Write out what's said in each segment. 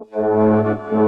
Música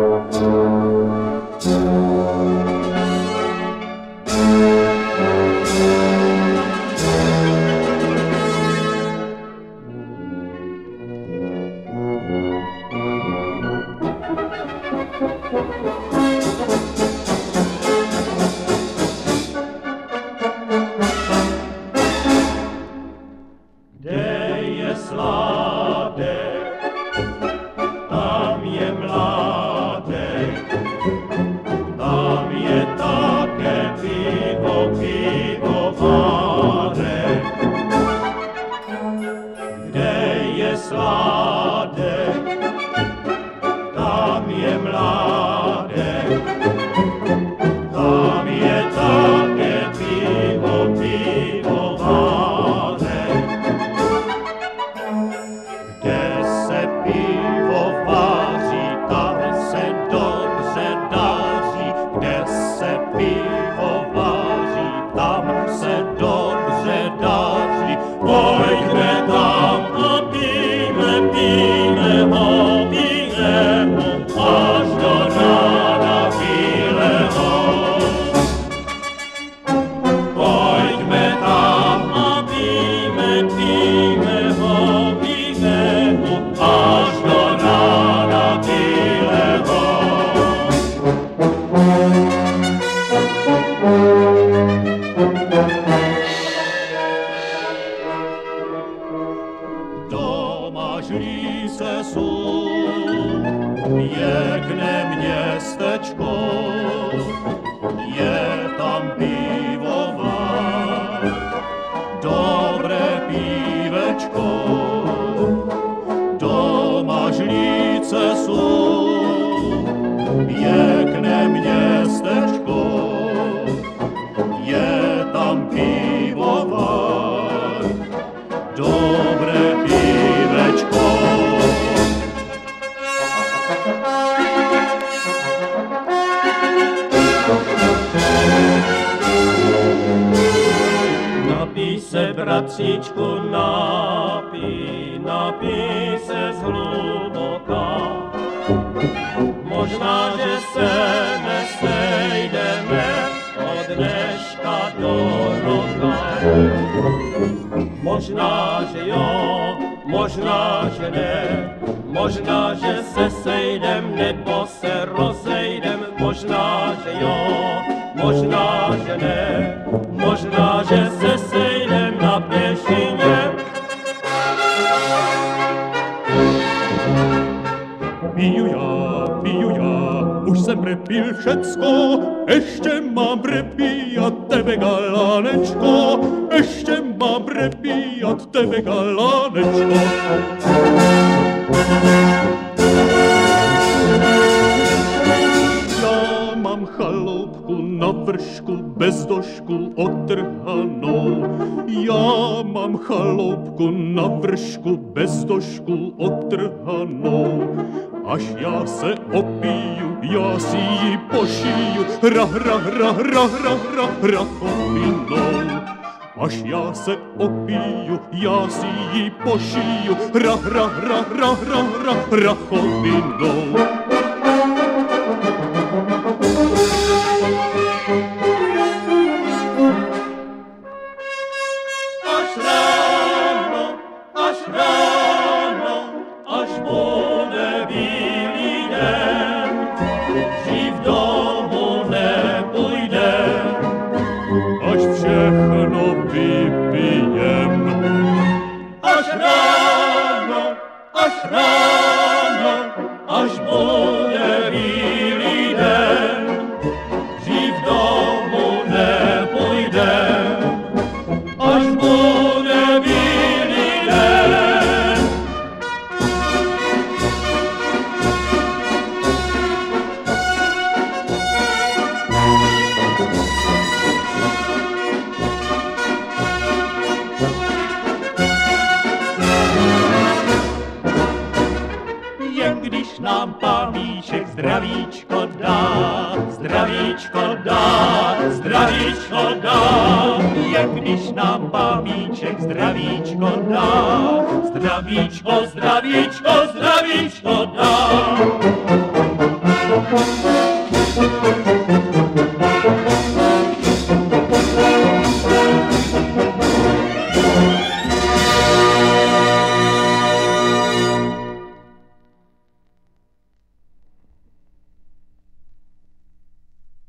myslí se sůl, je k neměstě. se, bratříčku, napí, napí se zhluboka. Možná, že se nesejdeme od dneška do roka. Možná, že jo, možná, že ne, možná, že se sejdem nebo se roz piju já, piju já, už jsem prepil všecko, ještě mám prepíjat tebe galánečko, ještě mám prepíjat tebe galánečko. Já mám chaloupku na vršku bez došku otrhanou. Já mám chaloupku na vršku bez došku otrhanou. Až já se opiju, já si ji pošiju, hra, hra, hra, hra, hra, hra, hra, opinou. Až já se opiju, já si ji pošiju, hra, hra, hra, hra, hra, hra, hra, opinou. zdravíčko dá, zdravíčko dá, zdravíčko dá. Jak když nám pamíček zdravíčko dá, zdravíčko, zdravíčko, zdravíčko dá.